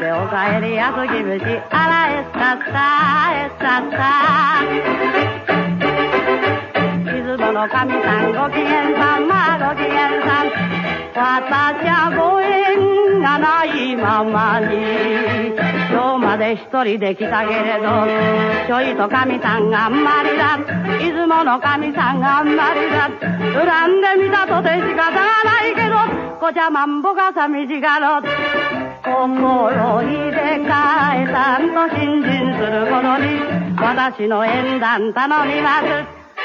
安ぎ節あらえささえささ。出雲の神さんご機嫌さんまあご機嫌さん私はご縁がないままに。今日まで一人で来たけれどちょいと神さんがあんまりだ。出雲の神さんがあんまりだ。恨んでみたとて仕方がないけどこちゃまんぼが寂しがろ。心入れ替えたんと信心するほどに私の縁談頼みます。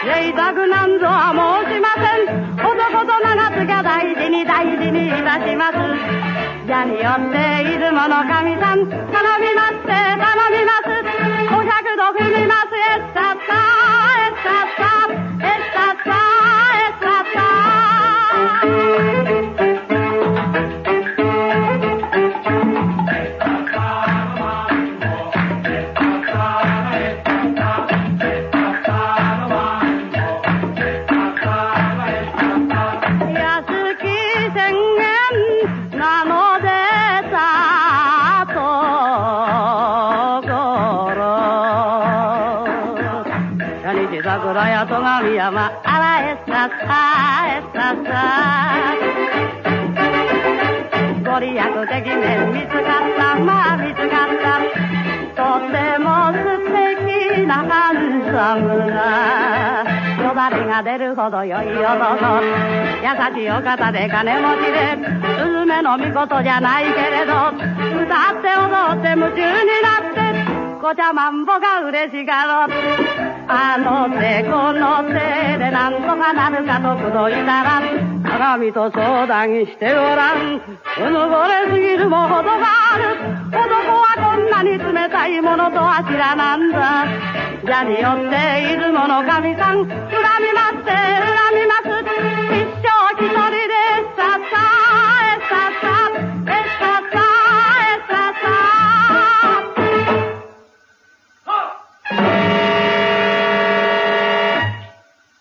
贅沢なんぞは申しません。男と長津が大事に大事にいたします。じゃによって出雲の神さん桜や戸上山あらえささえささ。ご利益的面見つかったまあ見つかった。とても素敵なハンサムなよだれが出るほど良い男優しいお方で金持ちでスズメの御事じゃないけれど歌って踊って夢中になってこちゃまんぼが嬉しがろう。あの手このせいでなんとかなるかとくどいたら鏡と相談してごらん。うぬぼれすぎるもほどがある。男はこんなに冷たいものとは知らなんだ。じゃによっているもの神さん。恨みま